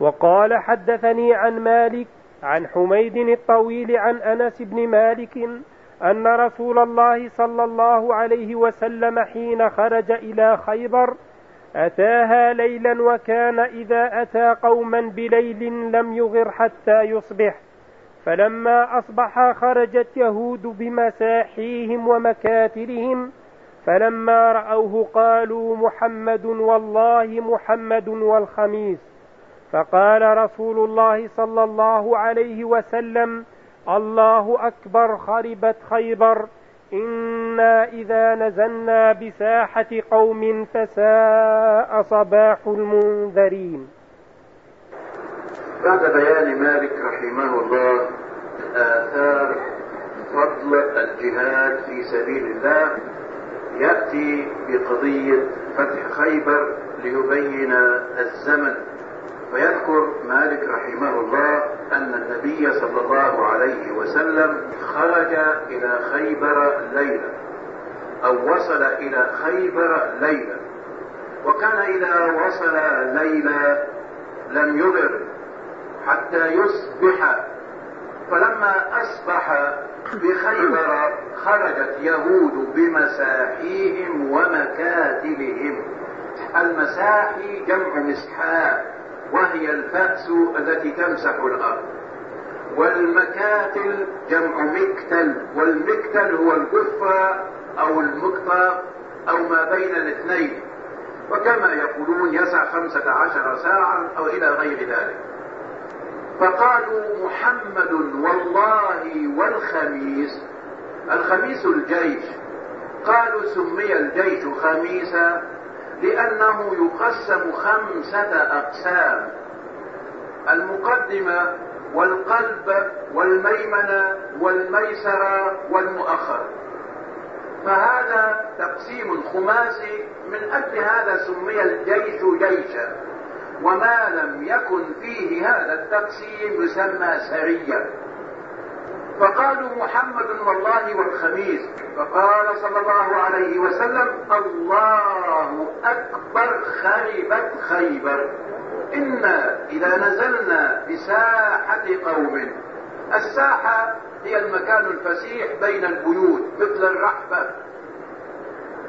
وقال حدثني عن مالك عن حميد الطويل عن أنس بن مالك أن رسول الله صلى الله عليه وسلم حين خرج إلى خيبر أتاها ليلا وكان إذا أتى قوما بليل لم يغر حتى يصبح فلما أصبح خرجت يهود بمساحيهم ومكاترهم فلما رأوه قالوا محمد والله محمد والخميس. فقال رسول الله صلى الله عليه وسلم الله أكبر خربت خيبر. إنا إذا نزلنا بساحة قوم فساء صباح المنذرين. بعد بيان مالك رحمه الله آثار فضل الجهاد في سبيل الله يأتي بقضية فتح خيبر ليبين الزمن. فيذكر مالك رحمه الله أن النبي صلى الله عليه وسلم خرج إلى خيبر ليلا أو وصل إلى خيبر ليلا وكان إذا وصل ليلا لم يغر حتى يصبح. فلما أصبح بخيبر خرجت يهود بمساحيهم ومكاتبهم. المساحي جمع مسحاء وهي الفأس التي تمسح الأرض. والمكاتل جمع مكتل والمكتل هو القفة أو المقطع أو ما بين الاثنين. وكما يقولون يسع خمسة عشر ساعة أو إلى غير ذلك. فقالوا محمد والله والخميس الخميس الجيش. قالوا سمي الجيش خميسا لأنه يقسم خمسة أقسام. المقدمة والقلب والميمنة والميسرة والمؤخر. فهذا تقسيم خماسي من أجل هذا سمي الجيش جيشا. وما لم يكن فيه هذا التقسيم يسمى سريا فقالوا محمد والله والخميس. فقال صلى الله عليه وسلم الله أكبر خربت خيبر. إنا إذا نزلنا بساحة قوم. الساحة هي المكان الفسيح بين البيوت مثل الرحبة.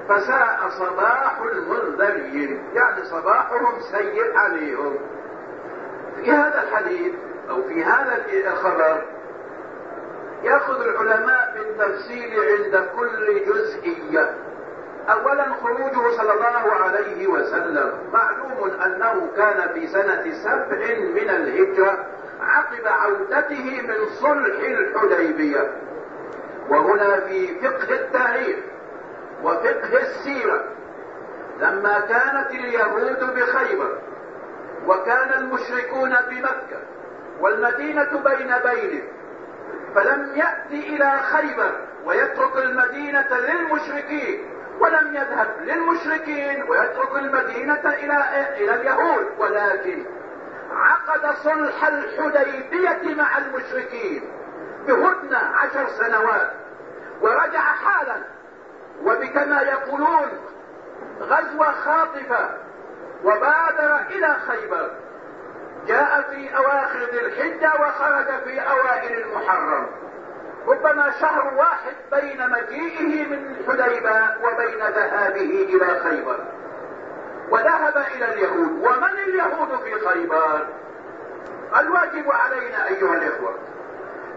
فساء صباح المنذرين يعني صباحهم سيء عليهم. في هذا الحديث أو في هذا الخبر يأخذ العلماء بالتفصيل عند كل جزئية. اولا خروجه صلى الله عليه وسلم. معلوم أنه كان في سنة سبع من الهجرة عقب عودته من صلح الحديبية. وهنا في فقه التاريخ وفقه السيرة. لما كانت اليهود بخيبر وكان المشركون بمكة والمدينة بين بين فلم يأتي إلى خيبر ويترك المدينة للمشركين ولم يذهب للمشركين ويترك المدينة إلى إلى اليهود ولكن عقد صلح الحديبية مع المشركين بهدنة عشر سنوات ورجع حالا وبكما يقولون غزوة خاطفة وبادر إلى خيبر. جاء في أواخر ذي الحجة وخرج في أوائل المحرم. ربما شهر واحد بين مجيئه من حديبة وبين ذهابه إلى خيبر. وذهب إلى اليهود. ومن اليهود في خيبر؟ الواجب علينا أيها الإخوة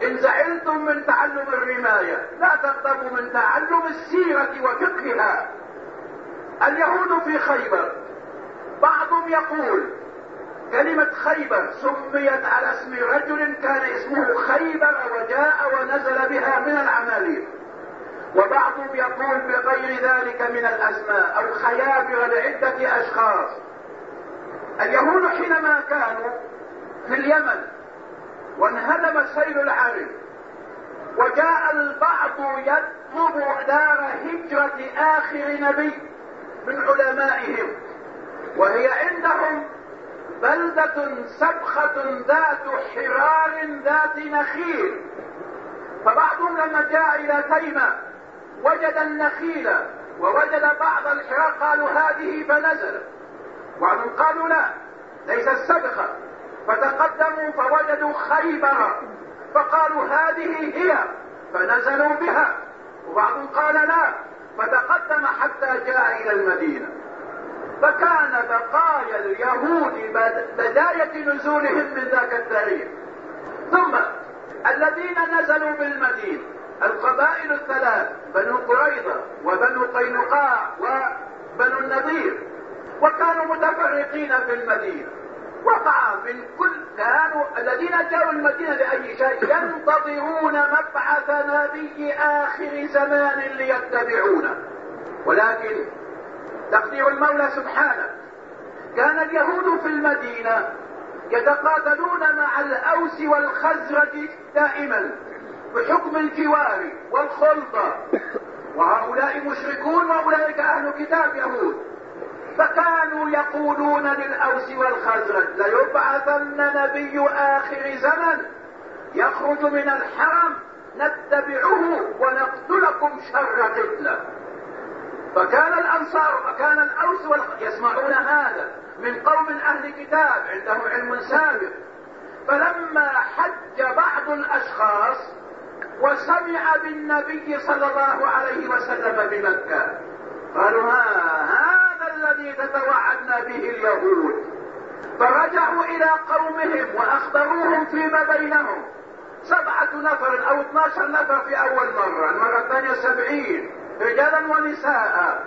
إن زعلتم من تعلم الرماية لا تغضبوا من تعلم السيرة وفقهها. اليهود في خيبر بعضهم يقول كلمة خيبر سميت على اسم رجل كان اسمه خيبر وجاء ونزل بها من العماليق. وبعضهم يقول بغير ذلك من الأسماء أو خيابر لعدة أشخاص. اليهود حينما كانوا في اليمن وانهدم سيل العرب وجاء البعض يطلب دار هجرة آخر نبي من علمائهم وهي عندهم بلدة سبخة ذات حرار ذات نخيل. فبعضهم لما جاء إلى تيمة وجد النخيل ووجد بعض الحرار قالوا هذه فنزل بعضهم قالوا لا ليس السبخة فتقدموا فوجدوا خيبر. فقالوا هذه هي فنزلوا بها. وبعضهم قال لا فتقدم حتى جاء إلى المدينة. فكان بقايا اليهود بداية نزولهم من ذاك التاريخ. ثم الذين نزلوا بالمدينة القبائل الثلاث بنو قريظة وبنو قينقاع وبنو النضير. وكانوا متفرقين في المدينة. وقع من كل كانوا الذين جاءوا المدينة لأي شيء؟ ينتظرون مبعث نبي آخر زمان ليتبعونه. ولكن تقدير المولى سبحانه. كان اليهود في المدينة يتقاتلون مع الأوس والخزرج دائما بحكم الجوار والخلطة. وهؤلاء مشركون وأولئك أهل كتاب يهود. فكانوا يقولون للأوس والخزرج ليبعثن نبي آخر زمن يخرج من الحرم نتبعه ونقتلكم شر قتله فكان الأنصار وكان الأوس يسمعون هذا من قوم أهل كتاب عندهم علم سابق. فلما حج بعض الأشخاص وسمع بالنبي صلى الله عليه وسلم بمكة قالوا ها هذا الذي تتوعدنا به اليهود. فرجعوا إلى قومهم وأخبروهم فيما بينهم. سبعة نفر أو اثناشر نفر في أول مرة المرة الثانية سبعين. رجالا ونساء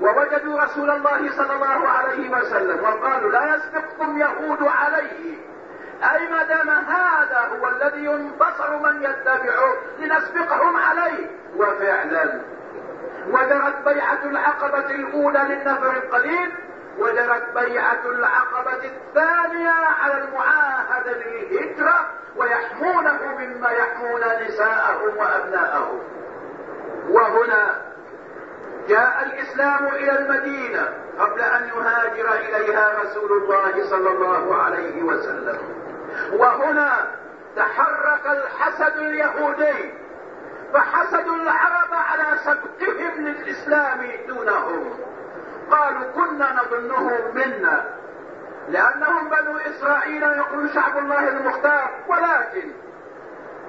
ووجدوا رسول الله صلى الله عليه وسلم وقالوا لا يسبقكم يهود عليه. أي ما دام هذا هو الذي ينتصر من يتبعه لنسبقهم عليه. وفعلا وجرت بيعة العقبة الأولى للنفر القليل وجرت بيعة العقبة الثانية على المعاهدة للهجرة ويحمونه مما يحمون نساءهم وأبناءهم. وهنا جاء الإسلام إلى المدينة قبل أن يهاجر إليها رسول الله صلى الله عليه وسلم. وهنا تحرك الحسد اليهودي فحسدوا العرب على سبقهم للإسلام دونهم. قالوا كنا نظنهم منا لأنهم بنو إسرائيل يقول شعب الله المختار ولكن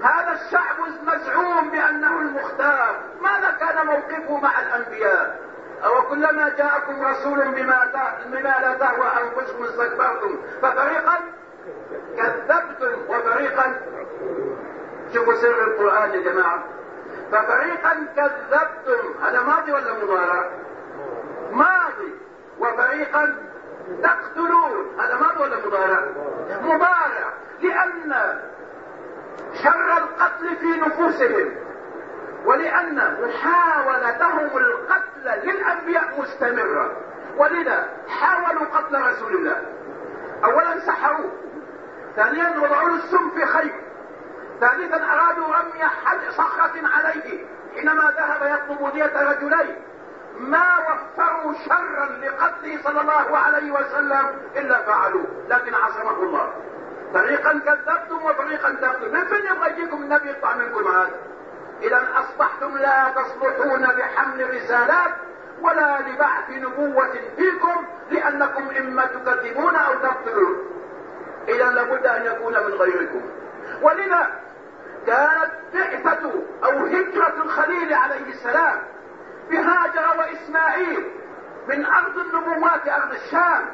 هذا الشعب مزعوم بأنه المختار. ماذا كان موقفه مع الأنبياء؟ أو كلما جاءكم رسول بما, بما لا تهوى أنفسكم استكبرتم ففريقا كذبتم وفريقا شوفوا سر القرآن يا جماعة. ففريقا كذبتم. هذا ماضي ولا مضارع؟ ماضي. وفريقا تقتلون. هذا ماضي ولا مضارع؟ مضارع. لأن شر القتل في نفوسهم ولأن محاولتهم القتل للأنبياء مستمرة. ولذا حاولوا قتل رسول الله. أولا سحروه ثانيا وضعوا السم في خير ثالثا أرادوا رمي حد صخرة عليه. حينما ذهب يطلب دية رجلين ما وفروا شرا لقتله صلى الله عليه وسلم إلا فعلوه لكن عصمه الله. فريقا كذبتم وفريقا تقتلون من فين يبغى يجيكم النبي يطلع منكم هذا؟ اذا أصبحتم لا تصلحون لحمل رسالات ولا لبعث نبوة فيكم لأنكم إما تكذبون أو تقتلون. اذا لابد أن يكون من غيركم. ولذا كانت بعثة أو هجرة الخليل عليه السلام بهاجر وإسماعيل من أرض النبوات أرض الشام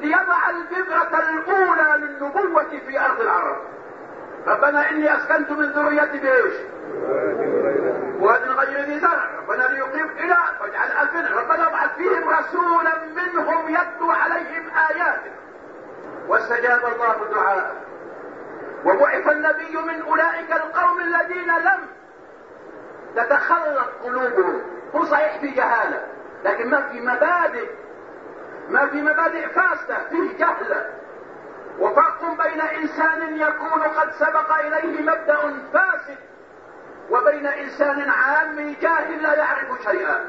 ليضع البذرة الأولى للنبوة في أرض العرب. ربنا إني أسكنت من ذريتي بإيش؟ واد غير ذي زرع ربنا ليقيم إلى واجعل الفن ربنا ابعث فيهم رسولا منهم يتلو عليهم اياتك واستجاب الله دعاءه وبعث النبي من أولئك القوم الذين لم تتخلق قلوبهم. هو صحيح في جهالة لكن ما في مبادئ. ما في مبادئ فاسدة فيه جهل وفرق بين إنسان يكون قد سبق إليه مبدأ فاسد وبين إنسان عام جاهل لا يعرف شيئا.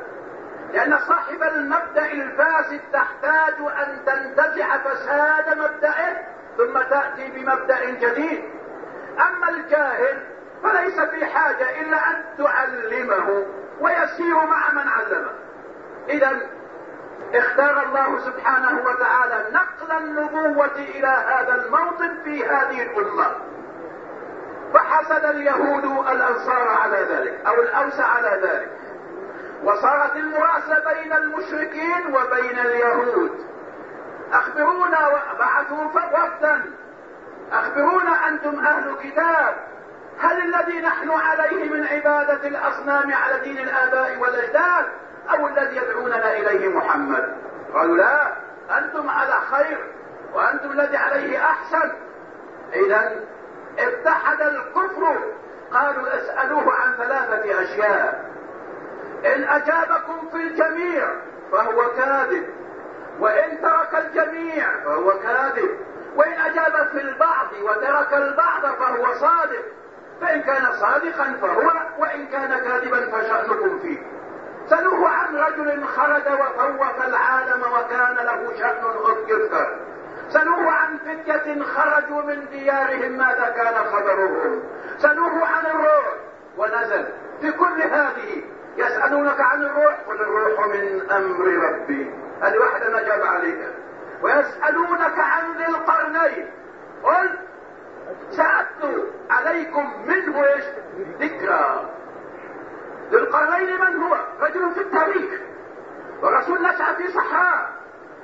لأن صاحب المبدأ الفاسد تحتاج أن تنتزع فساد مبدئه ثم تأتي بمبدأ جديد. أما الجاهل فليس في حاجة إلا أن تعلمه ويسير مع من علمه. اذا اختار الله سبحانه وتعالى نقل النبوة إلى هذا الموطن في هذه الأمة. فحسد اليهود الانصار على ذلك أو الأوس على ذلك. وصارت المراسلة بين المشركين وبين اليهود. أخبرونا بعثوا وفدا. أخبرونا أنتم أهل كتاب. هل الذي نحن عليه من عبادة الأصنام على دين الآباء والأجداد؟ أو الذي يدعوننا إليه محمد؟ قالوا لا أنتم على خير وأنتم الذي عليه أحسن. اذا اتحد الكفر. قالوا اسألوه عن ثلاثة أشياء. إن أجابكم في الجميع فهو كاذب. وإن ترك الجميع فهو كاذب. وإن أجاب في البعض وترك البعض فهو صادق. فإن كان صادقا فهو وإن كان كاذبا فشأنكم فيه. سلوه عن رجل خرج وفوق العالم وكان له شأن يذكر سلوه عن فتية خرجوا من ديارهم ماذا كان خبرهم. سلوه عن الروح ونزل. في كل هذه يسألونك عن الروح. قل الروح من أمر ربي. هذه واحدة نجاب عليك. ويسألونك عن ذي القرنين. قل سأتلو عليكم منه إيش؟ ذكرى. ذي القرنين من هو؟ رجل في التاريخ. ورسول نشأ في صحراء.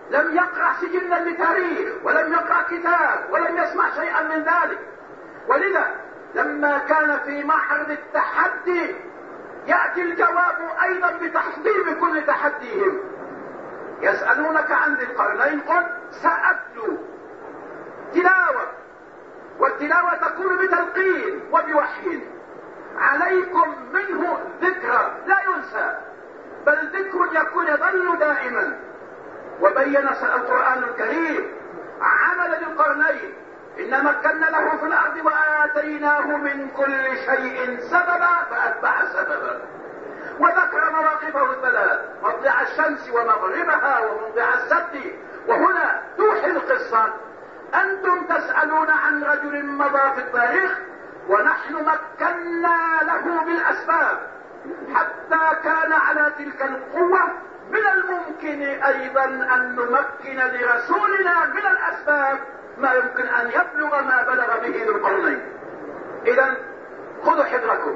لم يقرأ سجلا لتاريخ ولم يقرأ كتاب ولم يسمع شيئا من ذلك. ولذا لما كان في معرض التحدي يأتي الجواب أيضا بتحطيم كل تحديهم. يسألونك عن ذي القرنين قل سأتلو. تلاوة. والتلاوة تكون بتلقين وبوحي. عليكم منه ذكرى لا ينسى بل ذكر يكون يظل دائما. وبين القرآن الكريم عمل ذي القرنين إن مكنا له في الأرض وآتيناه من كل شيء سببا فأتبع سببا. وذكر مواقفه الثلاث مطلع الشمس ومغربها وموضع السد وهنا توحي القصة. أنتم تسألون عن رجل مضى في التاريخ ونحن مكنا له بالأسباب حتى كان على تلك القوة من الممكن أيضا أن نمكن لرسولنا من الأسباب ما يمكن أن يبلغ ما بلغ به ذو القرنين. اذا خذوا حذركم.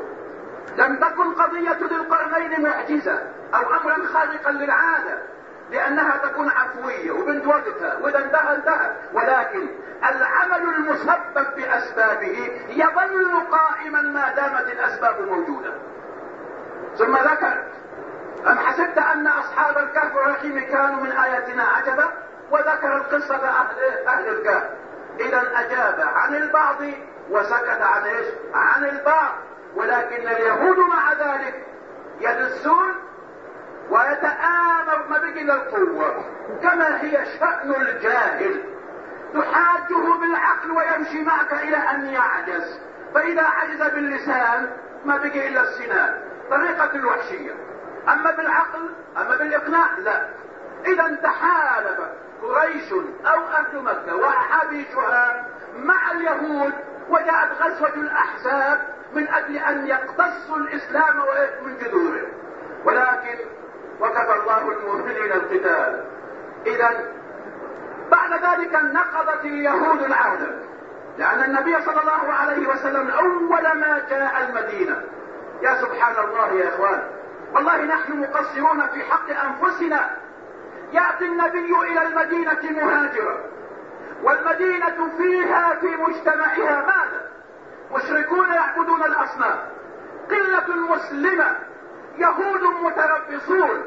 لم تكن قضية ذي القرنين معجزة أو امرا خارقا للعادة. لأنها تكون عفوية وبنت وقتها وإذا انتهى انتهى ولكن العمل المسبب بأسبابه يظل قائما ما دامت الأسباب موجودة. ثم ذكر أم حسبت أن أصحاب الكهف والرحيم كانوا من آياتنا عجبا؟ وذكر القصة أهل, أهل الكهف. إذا أجاب عن البعض وسكت عن إيش؟ عن البعض. ولكن اليهود مع ذلك يدسون ويتآمر ما بقي القوة. كما هي شأن الجاهل. تحاجه بالعقل ويمشي معك إلى أن يعجز. فإذا عجز باللسان ما بقي إلا السنان طريقة الوحشية. أما بالعقل أما بالإقناع لا. إذا تحالف قريش أو أهل مكة وحبيشها مع اليهود وجاءت غزوة الأحزاب من أجل أن يقتصوا الإسلام من جذوره. ولكن وكفى الله المؤمنين القتال. اذا بعد ذلك نقضت اليهود العهد لأن النبي صلى الله عليه وسلم أول ما جاء المدينة. يا سبحان الله يا إخوان والله نحن مقصرون في حق أنفسنا. يأتي النبي إلى المدينة مهاجرا والمدينة فيها في مجتمعها ماذا؟ مشركون يعبدون الأصنام. قلة مسلمة. يهود متربصون.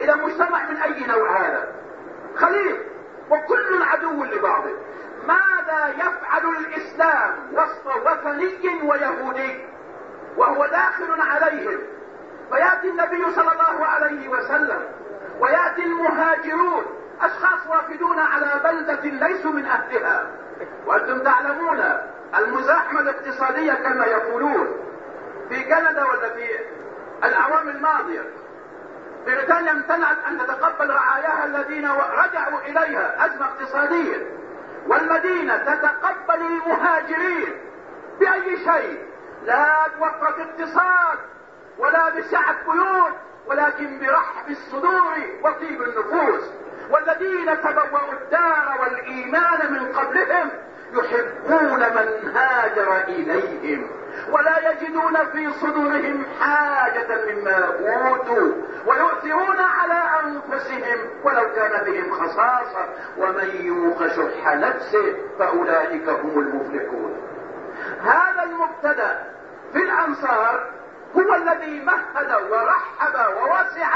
إلى مجتمع من أي نوع هذا؟ خليل وكل عدو لبعضه. ماذا يفعل الإسلام وسط وثني ويهودي؟ وهو داخل عليهم. فيأتي النبي صلى الله عليه وسلم ويأتي المهاجرون أشخاص وافدون على بلدة ليسوا من أهلها. وأنتم تعلمون المزاحمة الاقتصادية كما يقولون. في كندا ولا في الماضية. بريطانيا امتنعت أن تتقبل رعاياها الذين رجعوا إليها أزمة اقتصادية. والمدينة تتقبل المهاجرين بأي شيء؟ لا توفر اقتصاد ولا بسعة بيوت ولكن برحب الصدور وطيب النفوس. والذين تبوأوا الدار والإيمان من قبلهم يحبون من هاجر إليهم. ولا يجدون في صدورهم حاجة مما أوتوا ويؤثرون على أنفسهم ولو كان بهم خصاصة. ومن يوق شح نفسه فأولئك هم المفلحون. هذا المبتدأ في الأنصار هو الذي مهد ورحب ووسع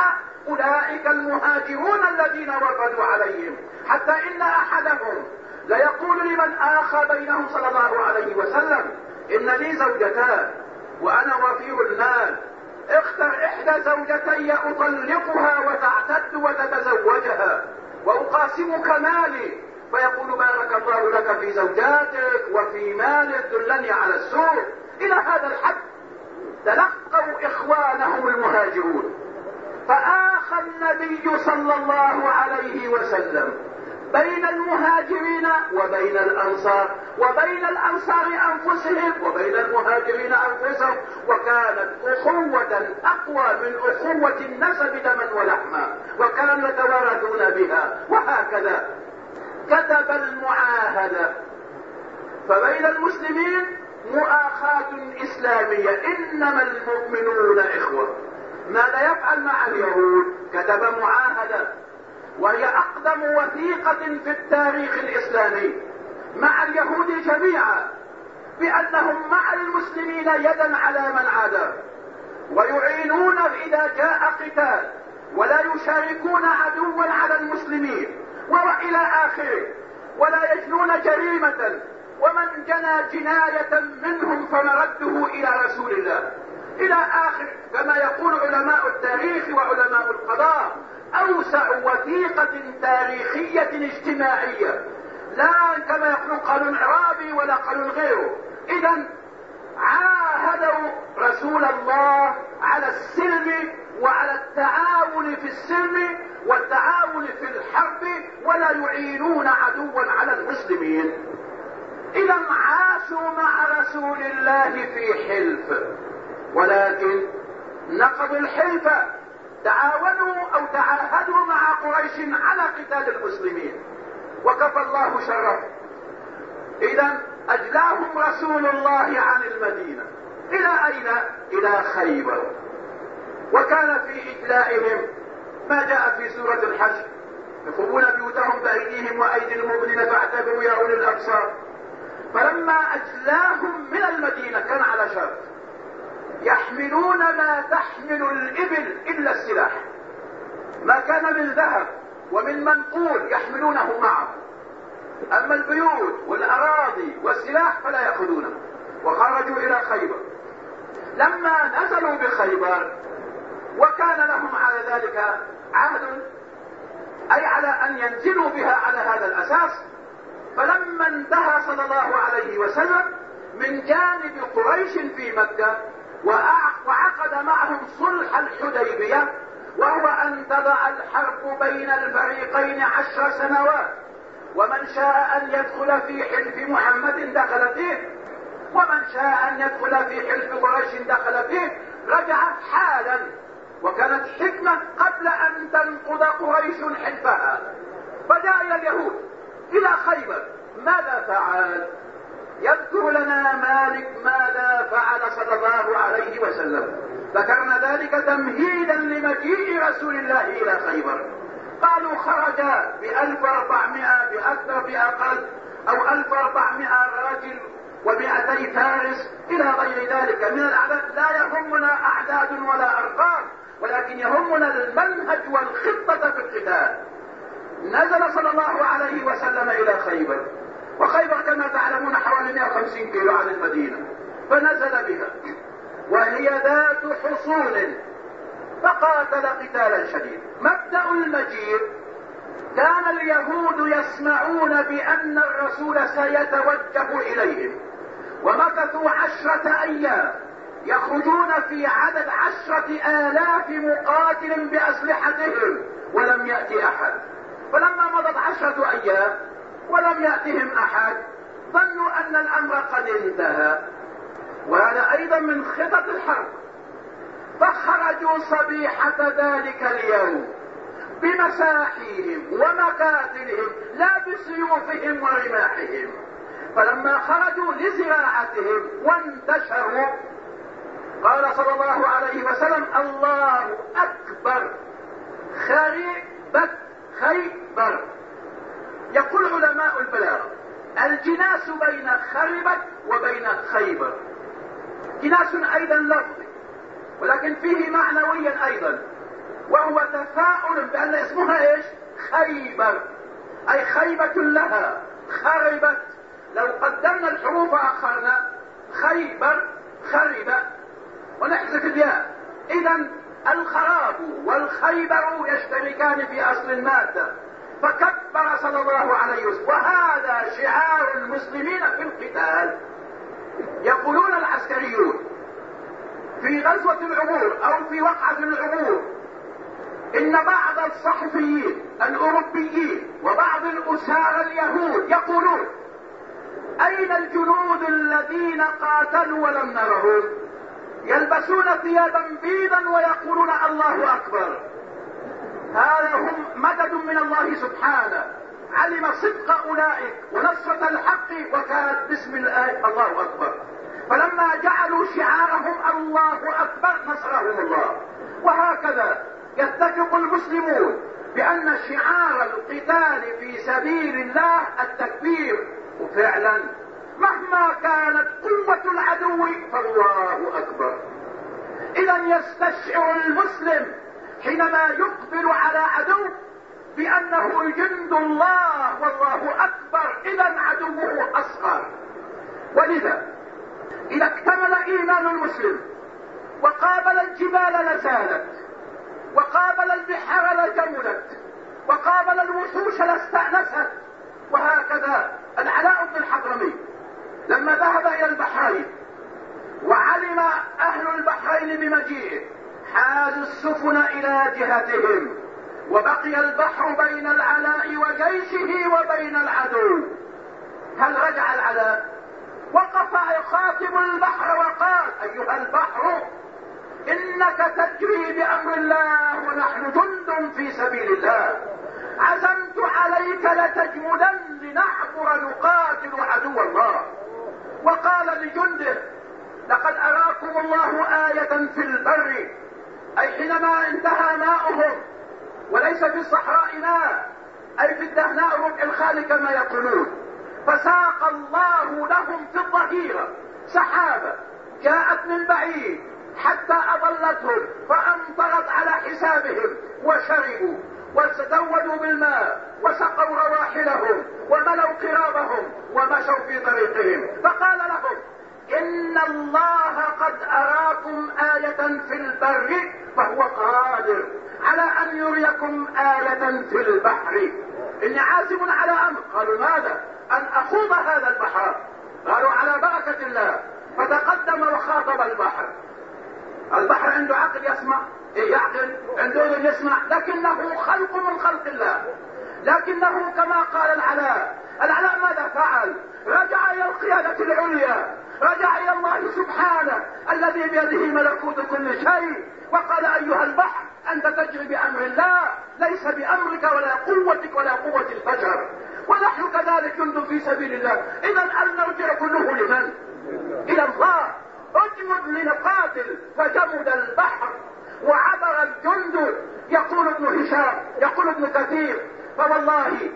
أولئك المهاجرون الذين وردوا عليهم. حتى إن أحدهم ليقول لمن آخى بينهم صلى الله عليه زوجتان وأنا وفير المال. اختر إحدى زوجتي أطلقها وتعتد وتتزوجها وأقاسمك مالي. فيقول بارك الله لك في زوجاتك وفي مالك دلني على السوق. إلى هذا الحد تلقوا إخوانهم المهاجرون. فآخى النبي صلى الله عليه وسلم بين المهاجرين وبين الأنصار وبين الأنصار أنفسهم وبين المهاجرين أنفسهم. وكانت أخوة أقوى من أخوة النسب دما ولحما وكانوا يتوارثون بها. وهكذا كتب المعاهدة فبين المسلمين مؤاخاة إسلامية. إنما المؤمنون إخوة. ماذا يفعل مع اليهود؟ كتب معاهدة وهي أقدم وثيقة في التاريخ الإسلامي مع اليهود جميعا بأنهم مع المسلمين يدا على من عادى ويعينون إذا جاء قتال ولا يشاركون عدوا على المسلمين والى آخره ولا يجنون جريمة ومن جنى جناية منهم فمرده إلى رسول الله. إلى آخر كما يقول علماء التاريخ وعلماء القضاء أوسع وثيقة تاريخية اجتماعية. لا كما يقول قانون عرابي ولا قانون غيره. إذا عاهدوا رسول الله على السلم وعلى التعاون في السلم والتعاون في الحرب ولا يعينون عدوا على المسلمين. إذا عاشوا مع رسول الله في حلف. ولكن نقضوا الحلف تعاونوا أو تعاهدوا مع قريش على قتال المسلمين. وكفى الله شره. اذا أجلاهم رسول الله عن المدينة. إلى أين؟ إلى خيبر. وكان في إجلائهم ما جاء في سورة الحج. يخربون بيوتهم بأيديهم وأيدي المؤمنين فاعتبروا يا أولي الأبصار. فلما أجلاهم من المدينة كان على شرط. يحملون ما تحمل الإبل إلا السلاح. ما كان من ذهب ومن منقول يحملونه معه. أما البيوت والأراضي والسلاح فلا يأخذونه. وخرجوا إلى خيبر. لما نزلوا بخيبر وكان لهم على ذلك عهد أي على أن ينزلوا بها على هذا الأساس. فلما انتهى صلى الله عليه وسلم من جانب قريش في مكة وعقد معهم صلح الحديبية وهو أن تضع الحرب بين الفريقين عشر سنوات ومن شاء أن يدخل في حلف محمد دخل فيه ومن شاء أن يدخل في حلف قريش دخل فيه رجع حالا وكانت حكمة قبل أن تنقض قريش حلفها. فجاء اليهود إلى خيبر ماذا فعل؟ يذكر لنا مالك ماذا فعل صلى الله عليه وسلم. ذكرنا ذلك تمهيدا لمجيء رسول الله إلى خيبر. قالوا خرج بألف وأربعمائة بأكثر بأقل أو ألف راجل ومئتي فارس. إلى غير ذلك من الأعداد. لا يهمنا أعداد ولا أرقام ولكن يهمنا المنهج والخطة في القتال. نزل صلى الله عليه وسلم إلى خيبر. وخيبر كما تعلمون حوالي 150 كيلو عن المدينة. فنزل بها. وهي ذات حصون فقاتل قتالا شديدا. مبدأ المجيء كان اليهود يسمعون بأن الرسول سيتوجه إليهم. ومكثوا عشرة أيام. يخرجون في عدد عشرة آلاف مقاتل بأسلحتهم. ولم يأتي أحد. فلما مضت عشرة أيام ولم يأتهم أحد. ظنوا أن الأمر قد انتهى. وهذا أيضا من خطط الحرب. فخرجوا صبيحة ذلك اليوم بمساحيهم ومقاتلهم لا بسيوفهم ورماحهم. فلما خرجوا لزراعتهم وانتشروا قال صلى الله عليه وسلم الله أكبر. خربت خيبر. يقول علماء البلاغة الجناس بين خربت وبين خيبر. جناس أيضا لفظي ولكن فيه معنويا أيضا وهو تفاؤل بأن اسمها إيش؟ خيبر. أي خيبة لها خربت. لو قدمنا الحروف اخرنا خيبر خرب. ونحذف الياء. اذا الخراب والخيبر يشتركان في أصل المادة. فكبر صلى الله عليه وسلم. وهذا شعار المسلمين في القتال. يقولون العسكريون في غزوة العبور أو في وقعة العبور إن بعض الصحفيين الأوروبيين وبعض الاسارى اليهود يقولون أين الجنود الذين قاتلوا ولم نرهم؟ يلبسون ثيابا بيضا ويقولون الله أكبر. هم مدد من الله سبحانه. علم صدق أولئك ونصرة الحق وكانت باسم الآية الله أكبر. فلما جعلوا شعارهم الله أكبر نصرهم الله. وهكذا يتفق المسلمون بأن شعار القتال في سبيل الله التكبير وفعلا مهما كانت قوة العدو فالله أكبر. اذا يستشعر المسلم حينما يقبل على عدو بأنه جند الله والله أكبر إذا عدوه أصغر. ولذا إذا اكتمل إيمان المسلم وقابل الجبال لزالت وقابل البحار لجملت وقابل الوحوش لاستأنست وهكذا العلاء بن الحضرمي لما ذهب إلى البحرين وعلم أهل البحرين بمجيئه حال السفن إلى جهتهم وبقي البحر بين العلاء وجيشه وبين العدو. هل رجع العلاء؟ وقف يخاطب البحر وقال أيها البحر إنك تجري بأمر الله ونحن جند في سبيل الله. عزمت عليك لتجمدن لنعبر نقاتل عدو الله. وقال لجنده لقد أراكم الله آية في البر أي حينما انتهى ماؤهم وليس في الصحراء ماء أي في الدهناء ربع الخال كما يقولون. فساق الله لهم في الظهيرة سحابة جاءت من بعيد حتى أضلتهم فأمطرت على حسابهم وشربوا وتزودوا بالماء وسقوا رواحلهم وملوا قرابهم ومشوا في طريقهم. فقال لهم إن الله قد أراكم آية في البر فهو قادر على أن يريكم آية في البحر. إني عازم على أمر. قالوا ماذا؟ أن اخوض هذا البحر. قالوا على بركة الله. فتقدم وخاطب البحر. البحر عنده عقل يسمع. إيه يعقل؟ عنده اذن يسمع. لكنه خلق من خلق الله. لكنه كما قال العلاء. العلاء ماذا فعل؟ رجع إلى القيادة العليا. رجع إلى الله سبحانه. الذي بيده ملكوت كل شيء. وقال أيها البحر أنت تجري بأمر الله ليس بأمرك ولا قوتك ولا قوة البشر ونحن كذلك جند في سبيل الله. اذا المرجع كله لمن؟ إلى الله. اجمد لنقاتل فجمد البحر وعبر الجند يقول ابن هشام يقول ابن كثير. فوالله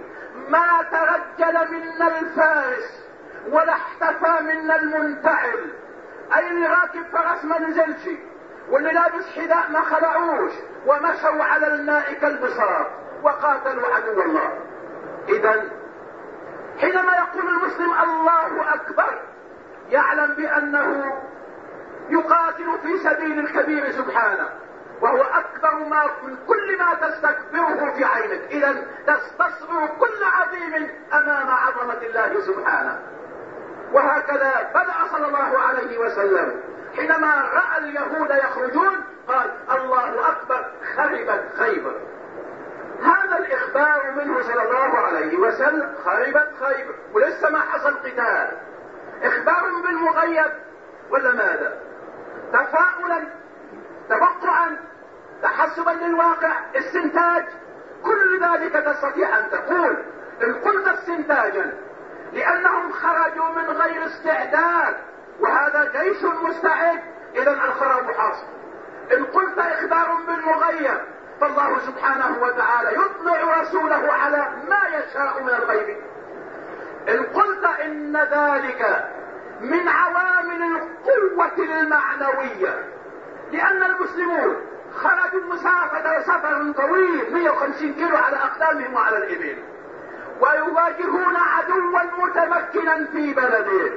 ما ترجل منا الفارس ولا احتفى منا المنتعل. أي راكب فرس ما نزلش. واللي لابس حذاء ما خلعوش ومشوا على الماء كالبساط وقاتلوا عدو الله. اذا حينما يقول المسلم الله أكبر يعلم بأنه يقاتل في سبيل الكبير سبحانه وهو أكبر ما كل ما تستكبره في عينك. اذا تستصغر كل عظيم أمام عظمة الله سبحانه. وهكذا بدأ صلى الله عليه وسلم. حينما رأى اليهود يخرجون قال الله أكبر خربت خيبر. هذا الإخبار منه صلى الله عليه وسلم خربت خيبر. ولسه ما حصل قتال. إخبار بالمغيب ولا ماذا؟ تفاؤلا توقع تناسبا للواقع استنتاج. كل ذلك تستطيع أن تقول. إن قلت استنتاجا لأنهم خرجوا من غير استعداد. وهذا جيش مستعد اذا الخراب حاصل إن قلت إخبار بالمغير فالله سبحانه وتعالى يطلع رسوله على ما يشاء من الغيب. إن قلت إن ذلك من عوامل القوة المعنوية لأن المسلمون خرجوا مسافة سفر طويل 150 كيلو على أقدامهم وعلى الإبل. ويواجهون عدوا متمكنا في بلده.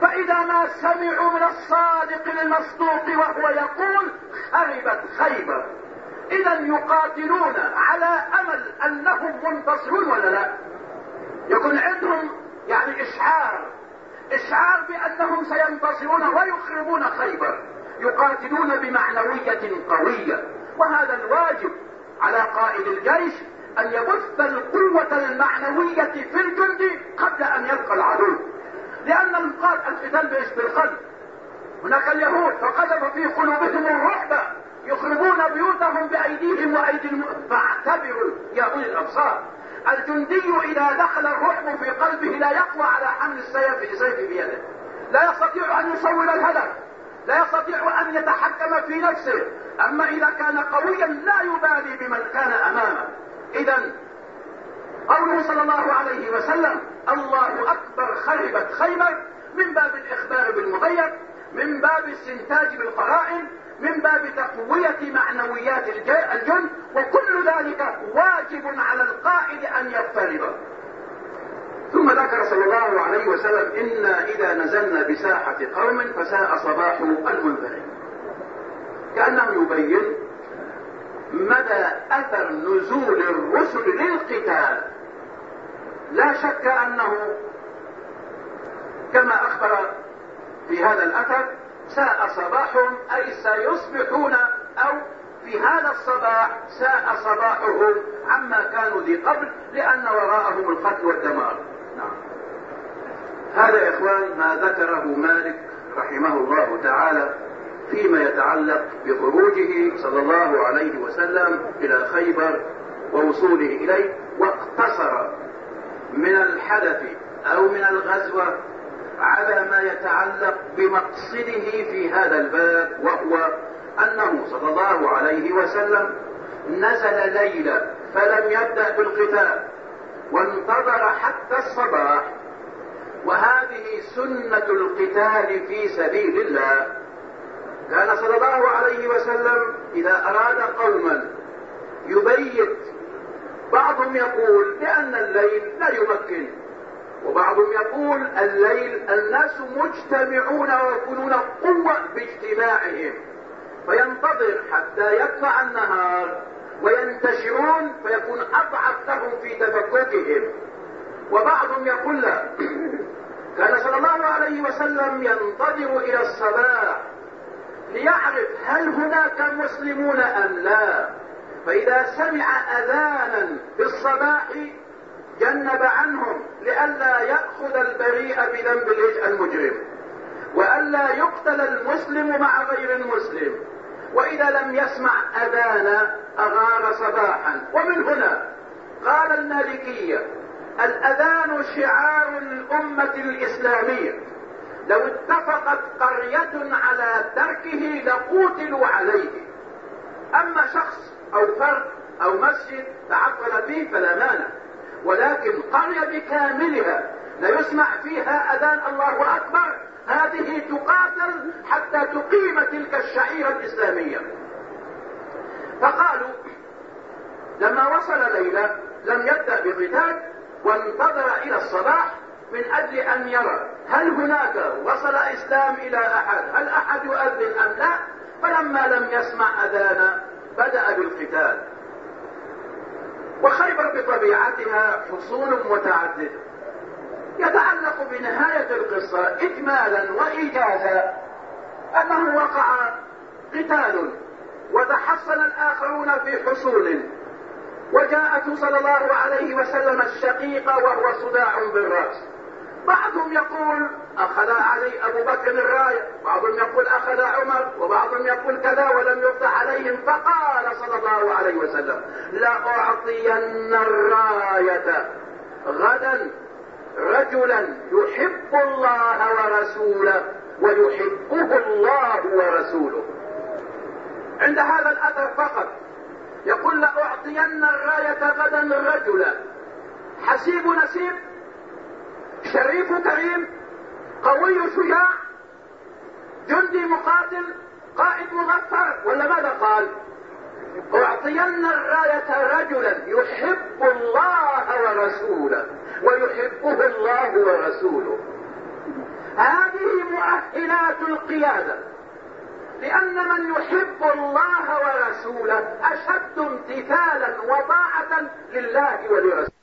فإذا ما سمعوا من الصادق المصدوق وهو يقول خربت خيبر. إذا يقاتلون على أمل أنهم منتصرون ولا لا؟ يكون عندهم يعني إشعار. إشعار بأنهم سينتصرون ويخربون خيبر. يقاتلون بمعنوية قوية. وهذا الواجب على قائد الجيش أن يبث القوة المعنوية في الجند قبل أن يلقى العدو. لأن القتال بإيش؟ بالقلب. هناك اليهود فقذف في قلوبهم الرعب يخربون بيوتهم بأيديهم وأيدي الم... فاعتبروا يا اولي الأبصار. الجندي إذا دخل الرعب في قلبه لا يقوى على حمل السيف لسيف بيده. لا يستطيع أن يصور الهدف. لا يستطيع أن يتحكم في نفسه. أما إذا كان قويا لا يبالي بمن كان أمامه. اذا قوله صلى الله عليه وسلم الله أكبر خربت خيبر من باب الإخبار بالمغير من باب الاستنتاج بالقرائن من باب تقوية معنويات الجن وكل ذلك واجب على القائد أن يفترض ثم ذكر صلى الله عليه وسلم إنا إذا نزلنا بساحة قوم فساء صباح المنذرين كأنه يبين مدى أثر نزول الرسل للقتال. لا شك أنه كما أخبر في هذا الأثر ساء صباحهم أي سيصبحون أو في هذا الصباح ساء صباحهم عما كانوا ذي قبل لأن وراءهم القتل والدمار. نعم. هذا يا اخوان ما ذكره مالك رحمه الله تعالى فيما يتعلق بخروجه صلى الله عليه وسلم إلى خيبر ووصوله إليه واقتصر من الحدث أو من الغزوة على ما يتعلق بمقصده في هذا الباب وهو أنه صلى الله عليه وسلم نزل ليلا فلم يبدأ بالقتال وانتظر حتى الصباح وهذه سنة القتال في سبيل الله. كان صلى الله عليه وسلم إذا أراد قوما يبيت بعضهم يقول لأن الليل لا يمكن وبعضهم يقول الليل الناس مجتمعون ويكونون قوة باجتماعهم فينتظر حتى يطلع النهار وينتشرون فيكون أضعف لهم في تفككهم. وبعضهم يقول لا كان صلى الله عليه وسلم ينتظر إلى الصباح ليعرف هل هناك مسلمون أم لا. فإذا سمع أذانا بالصباح جنب عنهم لئلا يأخذ البريء بذنب المجرم وألا يقتل المسلم مع غير المسلم وإذا لم يسمع أذانا أغار صباحا. ومن هنا قال المالكية الأذان شعار الأمة الإسلامية. لو اتفقت قرية على تركه لقوتلوا عليه. أما شخص أو فرد أو مسجد تعطل فيه فلا مانع. ولكن قرية بكاملها لا يسمع فيها أذان الله أكبر. هذه تقاتل حتى تقيم تلك الشعيرة الإسلامية. فقالوا لما وصل ليلة لم يبدأ بقتال وانتظر إلى الصباح من أجل أن يرى هل هناك وصل إسلام إلى أحد هل أحد يؤذن أم لا؟ فلما لم يسمع أذانا بدأ بالقتال. وخيبر بطبيعتها حصول متعددة. يتعلق بنهاية القصة إجمالا وإيجازا أنه وقع قتال وتحصن الآخرون في حصول. وجاءته صلى الله عليه وسلم الشقيقة وهو صداع بالرأس. بعضهم يقول أخذ علي أبو بكر الراية بعضهم يقول وبعضهم يقول كذا ولم يرضى عليهم فقال صلى الله عليه وسلم لأعطين الراية. غدا رجلا يحب الله ورسوله ويحبه الله ورسوله. عند هذا الأثر فقط. يقول لأعطين الراية غدا رجلا. حسيب نسيب شريف كريم قوي شجاع جندي مقاتل قائد مغفر ولا ماذا قال؟ اعطين الراية رجلا يحب الله ورسوله ويحبه الله ورسوله. هذه مؤهلات القيادة لأن من يحب الله ورسوله أشد امتثالا وطاعة لله ولرسوله.